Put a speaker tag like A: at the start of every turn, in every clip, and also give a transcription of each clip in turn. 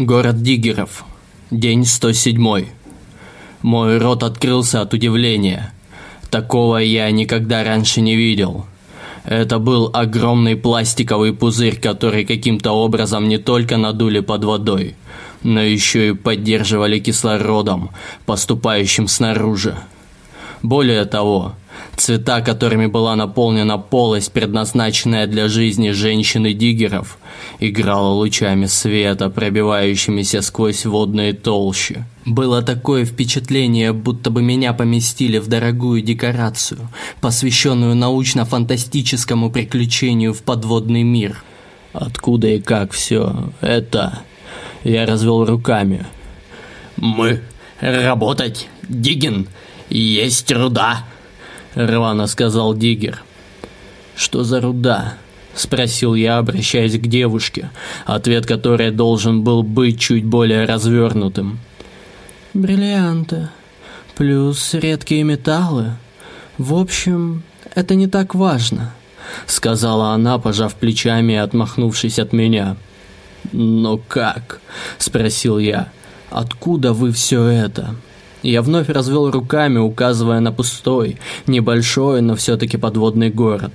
A: Город Диггеров. День 107. Мой рот открылся от удивления. Такого я никогда раньше не видел. Это был огромный пластиковый пузырь, который каким-то образом не только надули под водой, но еще и поддерживали кислородом, поступающим снаружи. Более того, Цвета, которыми была наполнена полость, предназначенная для жизни женщины-диггеров, играла лучами света, пробивающимися сквозь водные толщи. Было такое впечатление, будто бы меня поместили в дорогую декорацию, посвященную научно-фантастическому приключению в подводный мир. Откуда и как все это? Я развел руками.
B: «Мы работать, Диггин, есть руда».
A: — рвано сказал Диггер. «Что за руда?» — спросил я, обращаясь к девушке, ответ которой должен был быть чуть более развернутым. «Бриллианты, плюс редкие металлы. В общем, это не так важно», — сказала она, пожав плечами и отмахнувшись от меня. «Но как?» — спросил я. «Откуда вы все это?» Я вновь развел руками, указывая на пустой, небольшой, но все-таки подводный город.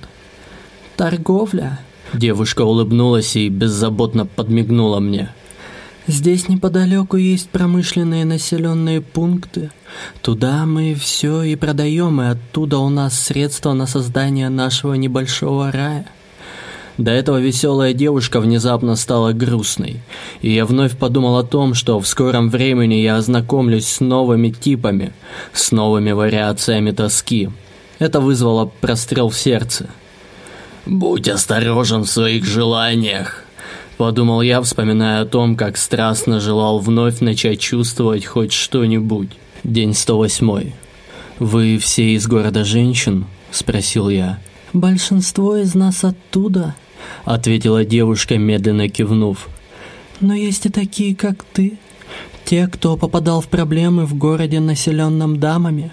A: «Торговля?» Девушка улыбнулась и беззаботно подмигнула мне. «Здесь неподалеку есть промышленные населенные пункты. Туда мы все и продаем, и оттуда у нас средства на создание нашего небольшого рая». До этого веселая девушка внезапно стала грустной, и я вновь подумал о том, что в скором времени я ознакомлюсь с новыми типами, с новыми вариациями тоски. Это вызвало прострел в сердце.
B: «Будь осторожен в своих желаниях», —
A: подумал я, вспоминая о том, как страстно желал вновь начать чувствовать хоть что-нибудь. День 108. «Вы все из города женщин?» — спросил я. «Большинство из нас оттуда», — ответила девушка, медленно кивнув. «Но есть и такие, как ты. Те, кто попадал в проблемы в городе, населенном дамами.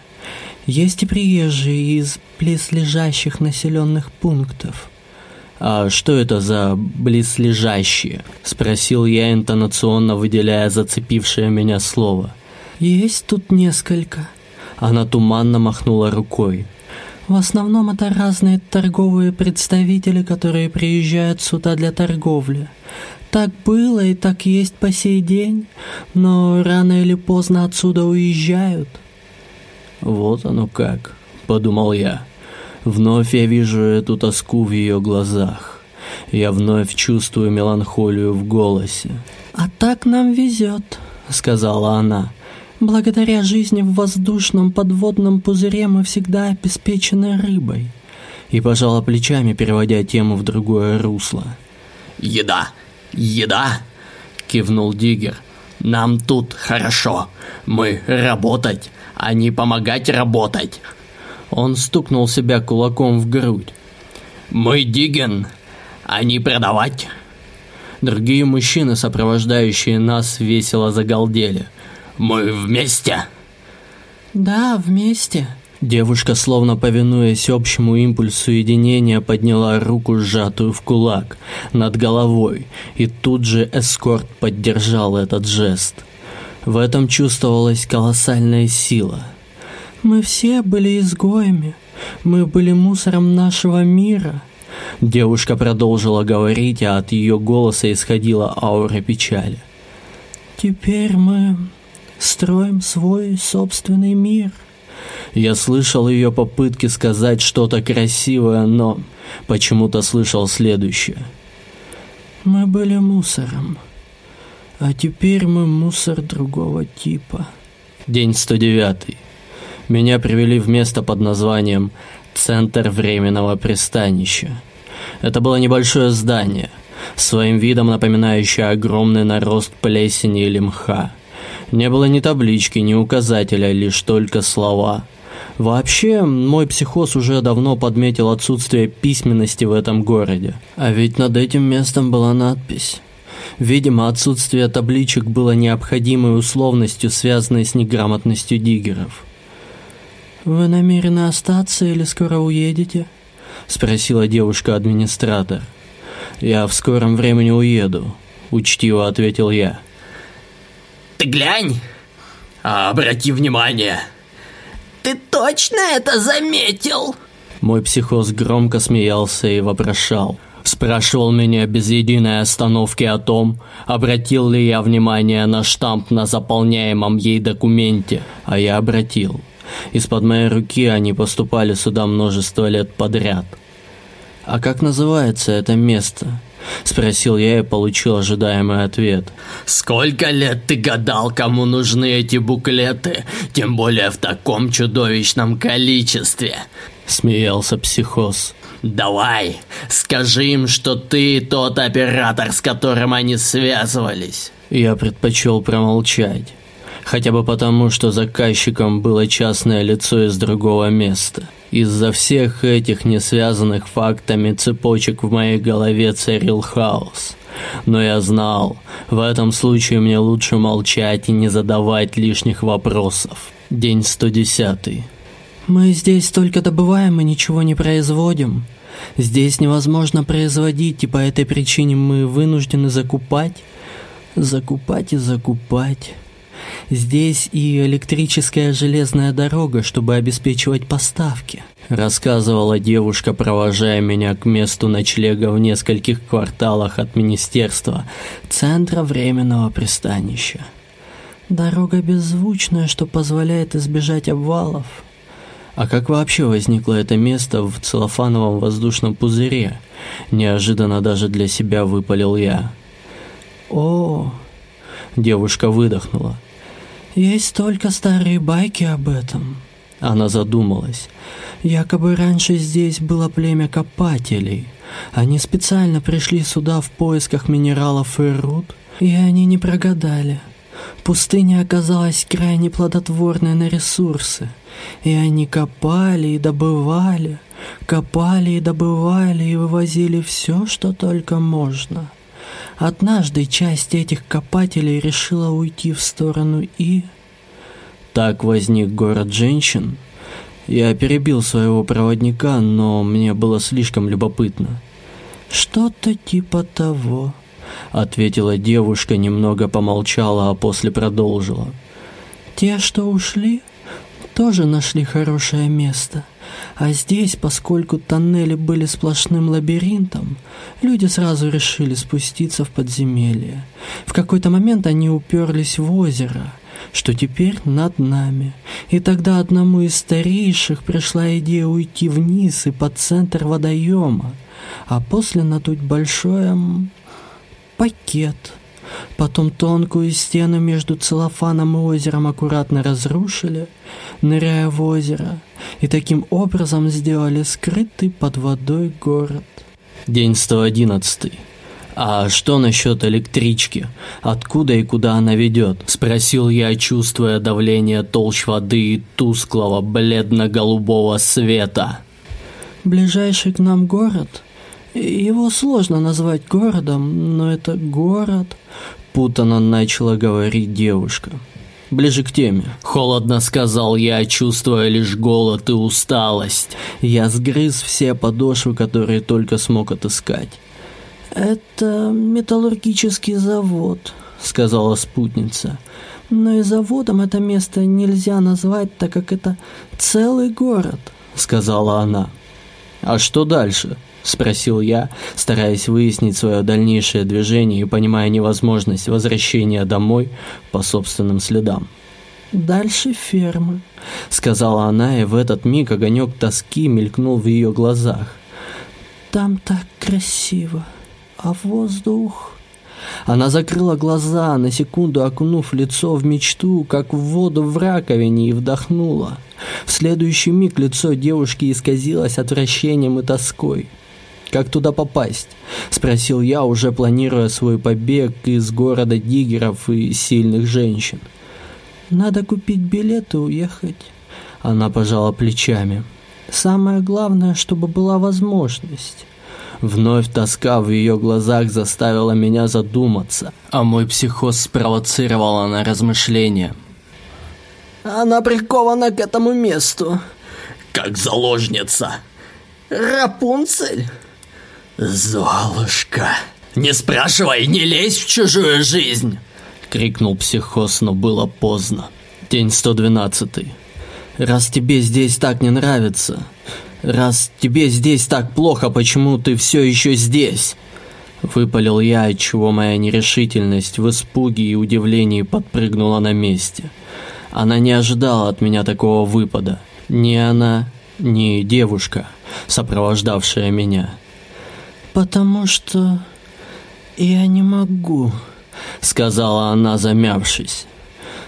A: Есть и приезжие из близлежащих населенных пунктов». «А что это за близлежащие?» — спросил я, интонационно выделяя зацепившее меня слово. «Есть тут несколько». Она туманно махнула рукой. В основном это разные торговые представители, которые приезжают сюда для торговли. Так было и так есть по сей день, но рано или поздно отсюда уезжают. Вот оно как, подумал я. Вновь я вижу эту тоску в ее глазах. Я вновь чувствую меланхолию в голосе. «А так нам везет», — сказала она. Благодаря жизни в воздушном подводном пузыре мы всегда обеспечены рыбой. И пожала плечами, переводя тему в другое русло.
B: «Еда! Еда!» — кивнул Диггер. «Нам тут хорошо. Мы работать, а не помогать работать».
A: Он стукнул себя кулаком в грудь.
B: «Мы Диген, а не продавать».
A: Другие мужчины, сопровождающие нас, весело загалдели –
B: мы вместе?»
A: «Да, вместе». Девушка, словно повинуясь общему импульсу единения, подняла руку, сжатую в кулак, над головой, и тут же эскорт поддержал этот жест. В этом чувствовалась колоссальная сила. «Мы все были изгоями. Мы были мусором нашего мира». Девушка продолжила говорить, а от ее голоса исходила аура печали. «Теперь мы строим свой собственный мир. Я слышал ее попытки сказать что-то красивое, но почему-то слышал следующее. Мы были мусором, а теперь мы мусор другого типа. День 109. Меня привели в место под названием «Центр временного пристанища». Это было небольшое здание, своим видом напоминающее огромный нарост плесени или мха. Не было ни таблички, ни указателя, лишь только слова. Вообще, мой психоз уже давно подметил отсутствие письменности в этом городе. А ведь над этим местом была надпись. Видимо, отсутствие табличек было необходимой условностью, связанной с неграмотностью диггеров. «Вы намерены остаться или скоро уедете?» — спросила девушка-администратор. «Я в скором времени уеду», — учтиво ответил я.
B: Ты глянь! Обрати внимание!»
C: «Ты точно это заметил?»
A: Мой психоз громко смеялся и вопрошал. Спрашивал меня без единой остановки о том, обратил ли я внимание на штамп на заполняемом ей документе, а я обратил. Из-под моей руки они поступали сюда множество лет подряд. «А как называется это место?» Спросил я и получил ожидаемый ответ.
B: «Сколько лет ты гадал, кому нужны эти буклеты? Тем более в таком чудовищном количестве!»
A: Смеялся психоз.
B: «Давай, скажи им, что ты тот оператор, с которым они связывались!»
A: Я предпочел промолчать. Хотя бы потому, что заказчиком было частное лицо из другого места. Из-за всех этих несвязанных фактами цепочек в моей голове царил хаос. Но я знал, в этом случае мне лучше молчать и не задавать лишних вопросов. День 110.
D: Мы здесь только добываем и ничего не производим. Здесь невозможно производить, и по этой причине мы вынуждены закупать, закупать и закупать. Здесь и электрическая железная дорога, чтобы обеспечивать поставки.
A: Рассказывала девушка, провожая меня к месту ночлега в нескольких кварталах от министерства, центра временного пристанища.
D: Дорога беззвучная, что позволяет избежать обвалов.
A: А как вообще возникло это место в целлофановом воздушном пузыре? Неожиданно даже для себя выпалил я.
D: О,
A: девушка выдохнула.
D: Есть только старые байки об этом.
A: Она задумалась.
D: Якобы раньше здесь было племя копателей. Они специально пришли сюда в поисках минералов и руд, и они не прогадали. Пустыня оказалась крайне плодотворной на ресурсы, и они копали и добывали, копали и добывали и вывозили все, что только можно. Однажды часть этих копателей решила уйти в сторону И.
A: Так возник город женщин. Я перебил своего проводника, но мне было слишком любопытно.
D: Что-то типа того,
A: ответила девушка, немного помолчала, а после продолжила.
D: Те, что ушли, тоже нашли хорошее место. А здесь, поскольку тоннели были сплошным лабиринтом, люди сразу решили спуститься в подземелье. В какой-то момент они уперлись в озеро, что теперь над нами. И тогда одному из старейших пришла идея уйти вниз и под центр водоема, а после надуть большой пакет – Потом тонкую стену между целлофаном и озером аккуратно разрушили, ныряя в озеро, и таким образом сделали скрытый под водой город.
A: День 111. «А что насчет электрички? Откуда и куда она ведет?» – спросил я, чувствуя давление толщ воды и тусклого бледно-голубого света.
D: «Ближайший к нам город его сложно назвать городом, но это город,
A: путано начала говорить девушка. Ближе к теме. Холодно сказал я, чувствуя лишь голод и усталость. Я сгрыз все подошвы, которые только смог отыскать.
D: «Это металлургический завод», — сказала спутница. «Но и заводом это место нельзя назвать, так как это целый город», — сказала она.
A: «А что дальше?» — спросил я, стараясь выяснить свое дальнейшее движение и понимая невозможность возвращения домой по собственным следам.
D: «Дальше фермы», —
A: сказала она, и в этот миг огонек тоски мелькнул в ее глазах.
D: «Там так красиво, а воздух...»
A: Она закрыла глаза, на секунду окунув лицо в мечту, как в воду в раковине, и вдохнула. В следующий миг лицо девушки исказилось отвращением и тоской. «Как туда попасть?» – спросил я, уже планируя свой побег из города диггеров и сильных женщин.
D: «Надо купить билет и уехать».
A: Она пожала плечами.
D: «Самое главное, чтобы была возможность».
A: Вновь тоска в ее глазах заставила меня задуматься, а мой психоз спровоцировала на размышления.
C: «Она прикована к этому месту».
B: «Как заложница».
C: «Рапунцель?»
B: «Золушка, не спрашивай, не лезь в чужую жизнь!»
A: крикнул психоз, но было поздно. День 112. Раз тебе здесь так не нравится, раз тебе здесь так плохо, почему ты все еще здесь? Выпалил я, отчего моя нерешительность в испуге и удивлении подпрыгнула на месте. Она не ожидала от меня такого выпада. Ни она, ни девушка, сопровождавшая меня.
D: «Потому что я не могу», — сказала она, замявшись.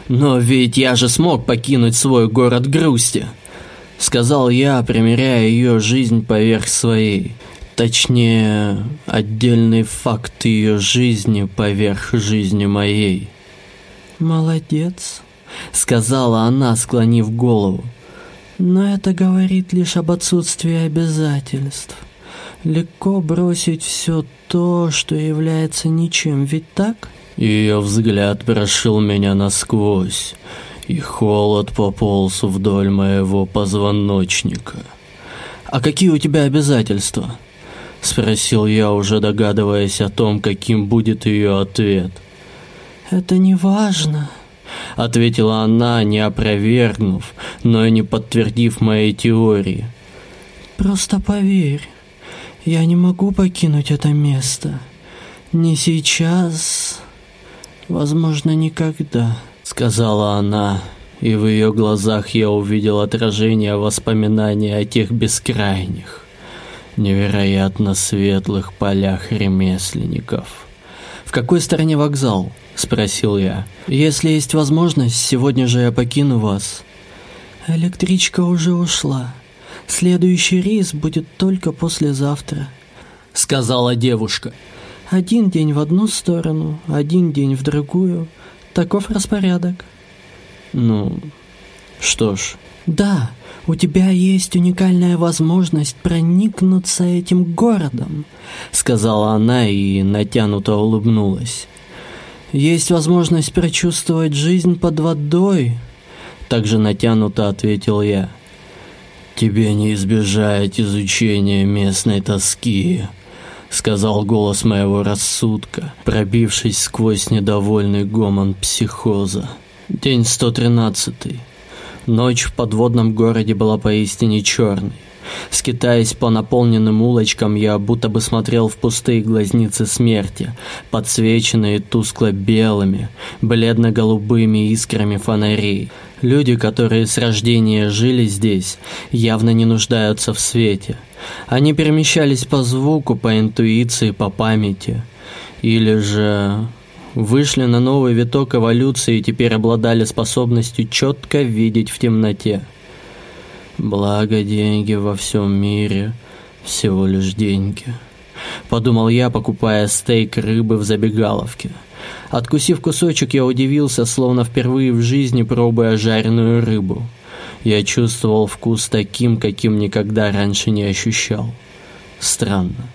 A: «Но ведь я же смог покинуть свой город грусти», — сказал я, примеряя ее жизнь поверх своей. Точнее, отдельный факт ее жизни поверх жизни моей.
D: «Молодец», — сказала она, склонив голову. «Но это говорит лишь об отсутствии обязательств. Легко бросить все то, что является ничем, ведь так?»
A: Ее взгляд прошил меня насквозь, и холод пополз вдоль моего позвоночника. «А какие у тебя обязательства?» Спросил я, уже догадываясь о том, каким будет ее ответ.
D: «Это не важно», —
A: ответила она, не опровергнув, но и не подтвердив моей теории.
D: «Просто поверь, я не могу покинуть это место. Не сейчас, возможно, никогда», —
A: сказала она, и в ее глазах я увидел отражение воспоминаний о тех бескрайних невероятно светлых полях ремесленников. «В какой стороне вокзал?» – спросил я. «Если есть возможность, сегодня же я покину вас».
D: «Электричка уже ушла. Следующий рейс будет только послезавтра», –
A: сказала девушка.
D: «Один день в одну сторону, один день в другую. Таков распорядок».
A: «Ну, что ж».
D: «Да, у тебя есть уникальная возможность проникнуться этим городом», — сказала она и натянуто улыбнулась. «Есть возможность прочувствовать жизнь под водой», — также натянуто ответил я.
A: «Тебе не избежать изучения местной тоски», — сказал голос моего рассудка, пробившись сквозь недовольный гомон психоза. День 113. Ночь в подводном городе была поистине черной. Скитаясь по наполненным улочкам, я будто бы смотрел в пустые глазницы смерти, подсвеченные тускло-белыми, бледно-голубыми искрами фонарей. Люди, которые с рождения жили здесь, явно не нуждаются в свете. Они перемещались по звуку, по интуиции, по памяти. Или же вышли на новый виток эволюции и теперь обладали способностью четко видеть в темноте. Благо деньги во всем мире, всего лишь деньги. Подумал я, покупая стейк рыбы в забегаловке. Откусив кусочек, я удивился, словно впервые в жизни пробуя жареную рыбу. Я чувствовал вкус таким, каким никогда раньше не ощущал. Странно.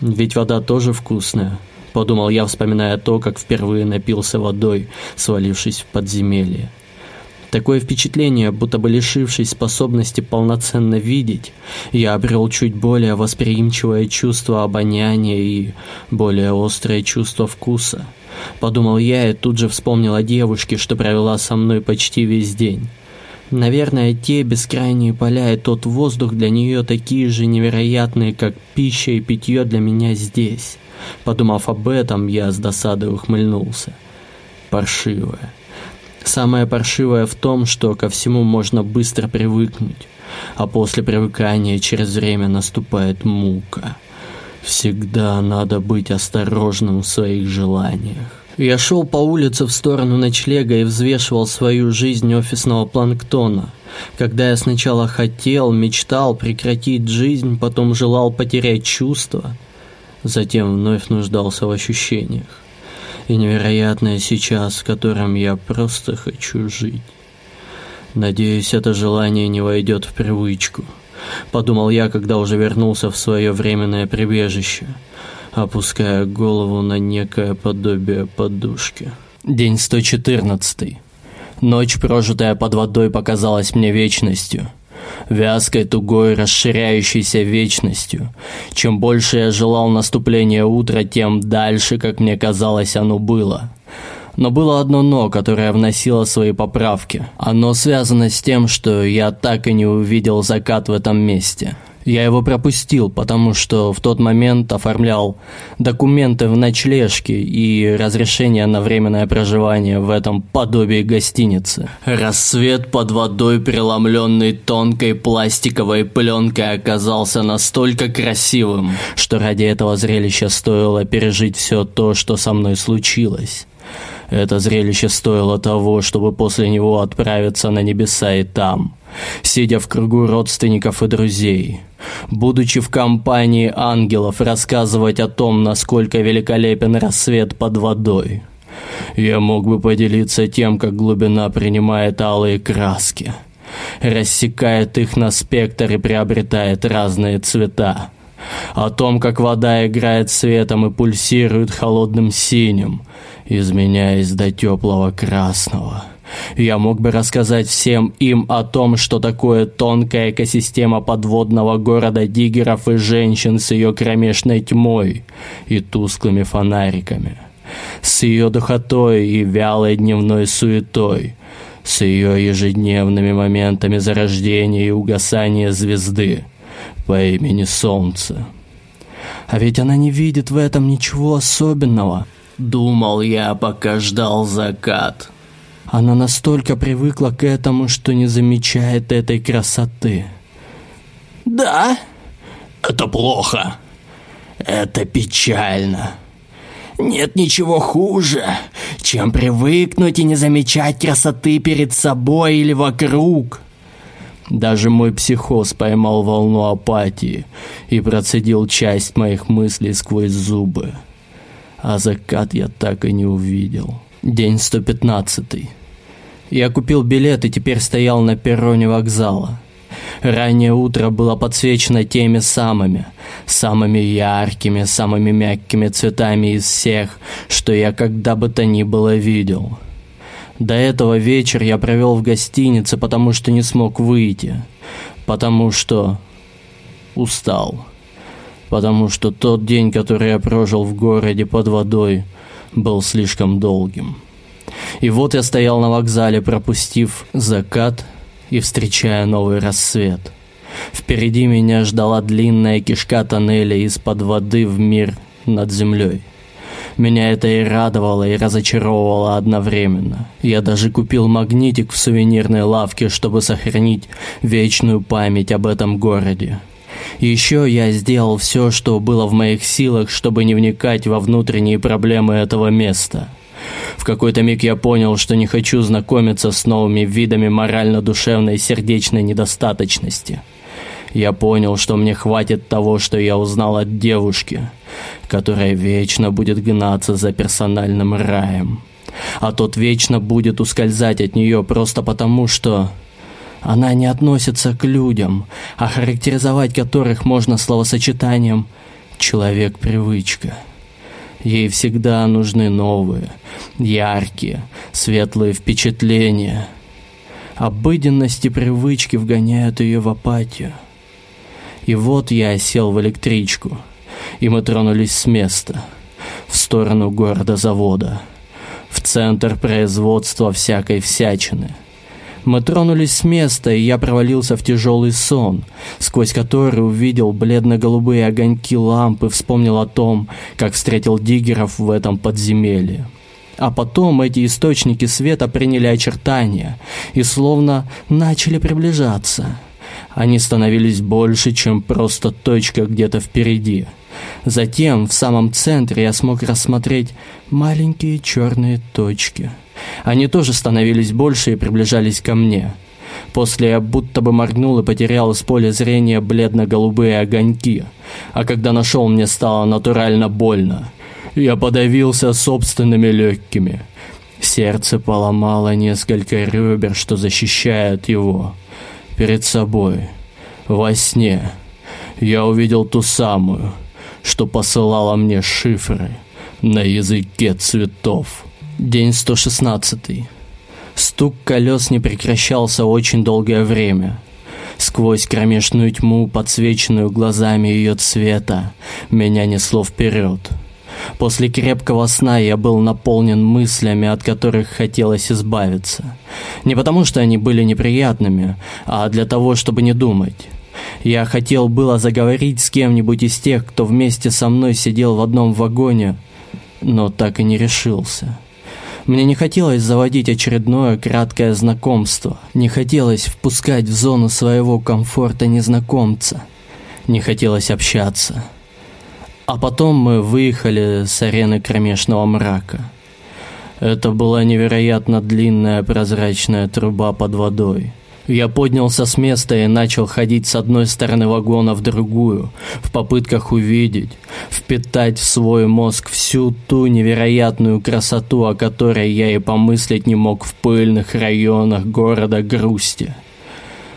A: Ведь вода тоже вкусная. Подумал я, вспоминая то, как впервые напился водой, свалившись в подземелье. Такое впечатление, будто бы лишившись способности полноценно видеть, я обрел чуть более восприимчивое чувство обоняния и более острое чувство вкуса. Подумал я и тут же вспомнил о девушке, что провела со мной почти весь день. Наверное, те бескрайние поля и тот воздух для нее такие же невероятные, как пища и питье для меня здесь. Подумав об этом, я с досадой ухмыльнулся. Паршивое. Самое паршивое в том, что ко всему можно быстро привыкнуть, а после привыкания через время наступает мука. Всегда надо быть осторожным в своих желаниях. Я шел по улице в сторону ночлега и взвешивал свою жизнь офисного планктона. Когда я сначала хотел, мечтал прекратить жизнь, потом желал потерять чувства – затем вновь нуждался в ощущениях. И невероятное сейчас, в котором я просто хочу жить. Надеюсь, это желание не войдет в привычку. Подумал я, когда уже вернулся в свое временное прибежище, опуская голову на некое подобие подушки. День 114. Ночь, прожитая под водой, показалась мне вечностью – вязкой, тугой, расширяющейся вечностью. Чем больше я желал наступления утра, тем дальше, как мне казалось, оно было. Но было одно «но», которое вносило свои поправки. Оно связано с тем, что я так и не увидел закат в этом месте. Я его пропустил, потому что в тот момент оформлял документы в ночлежке и разрешение на временное проживание в этом подобии гостиницы. Рассвет под водой, преломленный тонкой пластиковой пленкой, оказался настолько красивым, что ради этого зрелища стоило пережить все то, что со мной случилось. Это зрелище стоило того, чтобы после него отправиться на небеса и там, сидя в кругу родственников и друзей, будучи в компании ангелов, рассказывать о том, насколько великолепен рассвет под водой. Я мог бы поделиться тем, как глубина принимает алые краски, рассекает их на спектр и приобретает разные цвета. О том, как вода играет светом и пульсирует холодным синим, изменяясь до теплого красного. Я мог бы рассказать всем им о том, что такое тонкая экосистема подводного города диггеров и женщин с ее кромешной тьмой и тусклыми фонариками, с ее духотой и вялой дневной суетой, с ее ежедневными моментами зарождения и угасания звезды по имени Солнце. А ведь она не видит в этом ничего особенного – Думал я, пока ждал закат. Она настолько привыкла к этому, что не замечает этой красоты.
C: Да,
B: это плохо.
C: Это печально. Нет ничего хуже, чем привыкнуть и не замечать красоты перед собой или вокруг.
A: Даже мой психоз поймал волну апатии и процедил часть моих мыслей сквозь зубы а закат я так и не увидел. День 115. Я купил билет и теперь стоял на перроне вокзала. Раннее утро было подсвечено теми самыми, самыми яркими, самыми мягкими цветами из всех, что я когда бы то ни было видел. До этого вечер я провел в гостинице, потому что не смог выйти, потому что устал потому что тот день, который я прожил в городе под водой, был слишком долгим. И вот я стоял на вокзале, пропустив закат и встречая новый рассвет. Впереди меня ждала длинная кишка тоннеля из-под воды в мир над землей. Меня это и радовало, и разочаровывало одновременно. Я даже купил магнитик в сувенирной лавке, чтобы сохранить вечную память об этом городе. Еще я сделал все, что было в моих силах, чтобы не вникать во внутренние проблемы этого места. В какой-то миг я понял, что не хочу знакомиться с новыми видами морально-душевной и сердечной недостаточности. Я понял, что мне хватит того, что я узнал от девушки, которая вечно будет гнаться за персональным раем. А тот вечно будет ускользать от нее просто потому, что она не относится к людям, а характеризовать которых можно словосочетанием «человек-привычка». Ей всегда нужны новые, яркие, светлые впечатления. Обыденность и привычки вгоняют ее в апатию. И вот я сел в электричку, и мы тронулись с места, в сторону города-завода, в центр производства всякой всячины – мы тронулись с места, и я провалился в тяжелый сон, сквозь который увидел бледно-голубые огоньки лампы, вспомнил о том, как встретил диггеров в этом подземелье. А потом эти источники света приняли очертания и словно начали приближаться. Они становились больше, чем просто точка где-то впереди. Затем в самом центре я смог рассмотреть маленькие черные точки – они тоже становились больше и приближались ко мне. После я будто бы моргнул и потерял из поля зрения бледно-голубые огоньки. А когда нашел, мне стало натурально больно. Я подавился собственными легкими. Сердце поломало несколько ребер, что защищает его. Перед собой, во сне, я увидел ту самую, что посылала мне шифры на языке цветов. День 116. Стук колес не прекращался очень долгое время. Сквозь кромешную тьму, подсвеченную глазами ее цвета, меня несло вперед. После крепкого сна я был наполнен мыслями, от которых хотелось избавиться. Не потому, что они были неприятными, а для того, чтобы не думать. Я хотел было заговорить с кем-нибудь из тех, кто вместе со мной сидел в одном вагоне, но так и не решился. Мне не хотелось заводить очередное краткое знакомство, не хотелось впускать в зону своего комфорта незнакомца, не хотелось общаться. А потом мы выехали с арены кромешного мрака. Это была невероятно длинная прозрачная труба под водой. Я поднялся с места и начал ходить с одной стороны вагона в другую, в попытках увидеть, впитать в свой мозг всю ту невероятную красоту, о которой я и помыслить не мог в пыльных районах города Грусти.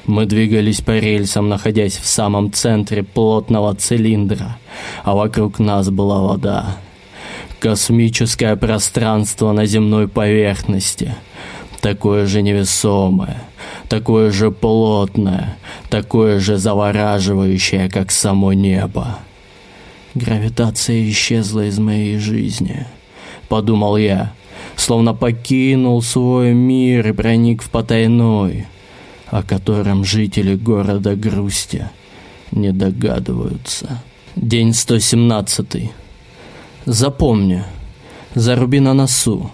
A: Мы двигались по рельсам, находясь в самом центре плотного цилиндра, а вокруг нас была вода. Космическое пространство на земной поверхности, такое же невесомое, такое же плотное, такое же завораживающее, как само небо. Гравитация исчезла из моей жизни, подумал я, словно покинул свой мир и проник в потайной, о котором жители города Грусти не догадываются. День 117. Запомни, заруби на носу,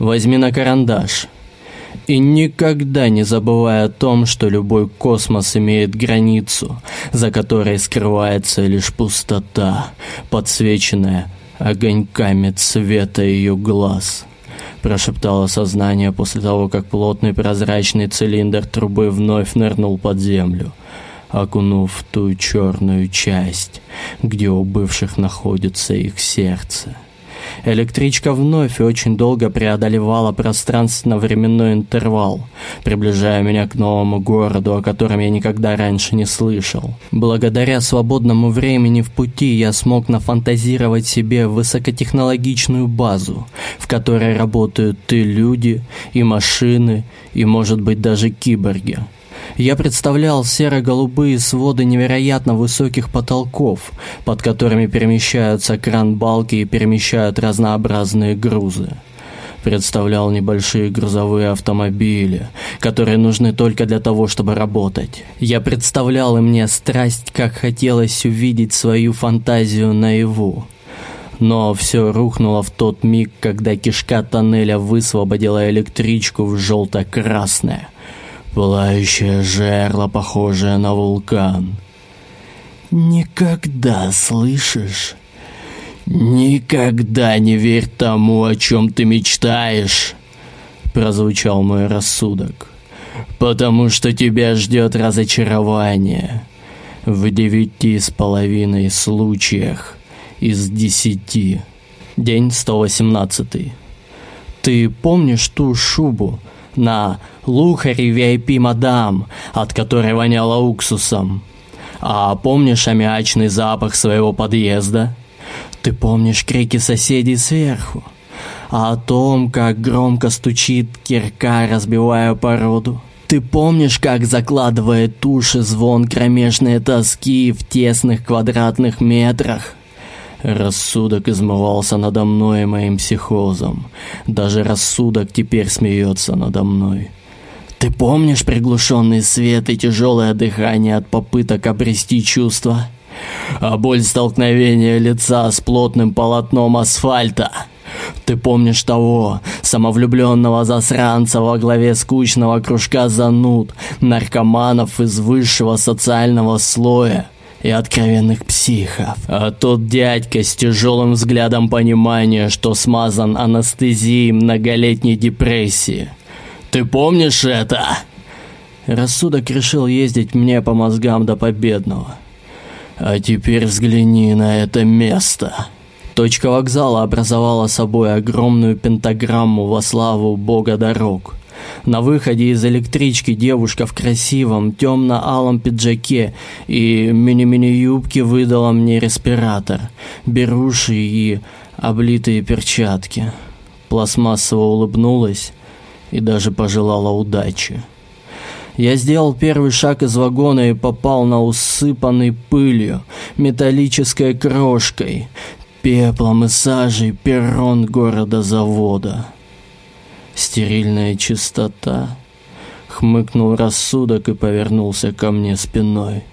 A: возьми на карандаш и никогда не забывай о том, что любой космос имеет границу, за которой скрывается лишь пустота, подсвеченная огоньками цвета ее глаз прошептало сознание после того, как плотный прозрачный цилиндр трубы вновь нырнул под землю, окунув ту черную часть, где у бывших находится их сердце. Электричка вновь и очень долго преодолевала пространственно-временной интервал, приближая меня к новому городу, о котором я никогда раньше не слышал. Благодаря свободному времени в пути я смог нафантазировать себе высокотехнологичную базу, в которой работают и люди, и машины, и, может быть, даже киборги. Я представлял серо-голубые своды невероятно высоких потолков, под которыми перемещаются кран-балки и перемещают разнообразные грузы. Представлял небольшие грузовые автомобили, которые нужны только для того, чтобы работать. Я представлял и мне страсть, как хотелось увидеть свою фантазию наяву. Но все рухнуло в тот миг, когда кишка тоннеля высвободила электричку в желто-красное – пылающее жерло, похожее на вулкан. «Никогда, слышишь? Никогда не верь тому, о чем ты мечтаешь!» Прозвучал мой рассудок. «Потому что тебя ждет разочарование. В девяти с половиной случаях из десяти. День 118. Ты помнишь ту шубу, на лухаре VIP мадам, от которой воняло уксусом. А помнишь аммиачный запах своего подъезда? Ты помнишь крики соседей сверху? А о том, как громко стучит кирка, разбивая породу? Ты помнишь, как закладывает уши звон кромешной тоски в тесных квадратных метрах? Рассудок измывался надо мной и моим психозом. Даже рассудок теперь смеется надо мной. Ты помнишь приглушенный свет и тяжелое дыхание от попыток обрести чувства? А боль столкновения лица с плотным полотном асфальта? Ты помнишь того самовлюбленного засранца во главе скучного кружка зануд, наркоманов из высшего социального слоя? И откровенных психов. А тот дядька с тяжелым взглядом понимания, что смазан анестезией многолетней депрессии. Ты помнишь это? Рассудок решил ездить мне по мозгам до победного. А теперь взгляни на это место. Точка вокзала образовала собой огромную пентаграмму во славу бога дорог – на выходе из электрички девушка в красивом темно-алом пиджаке и мини-мини-юбке выдала мне респиратор, беруши и облитые перчатки. Пластмассово улыбнулась и даже пожелала удачи. Я сделал первый шаг из вагона и попал на усыпанный пылью, металлической крошкой, пеплом и сажей перрон города-завода. Стерильная чистота. Хмыкнул рассудок и повернулся ко мне спиной.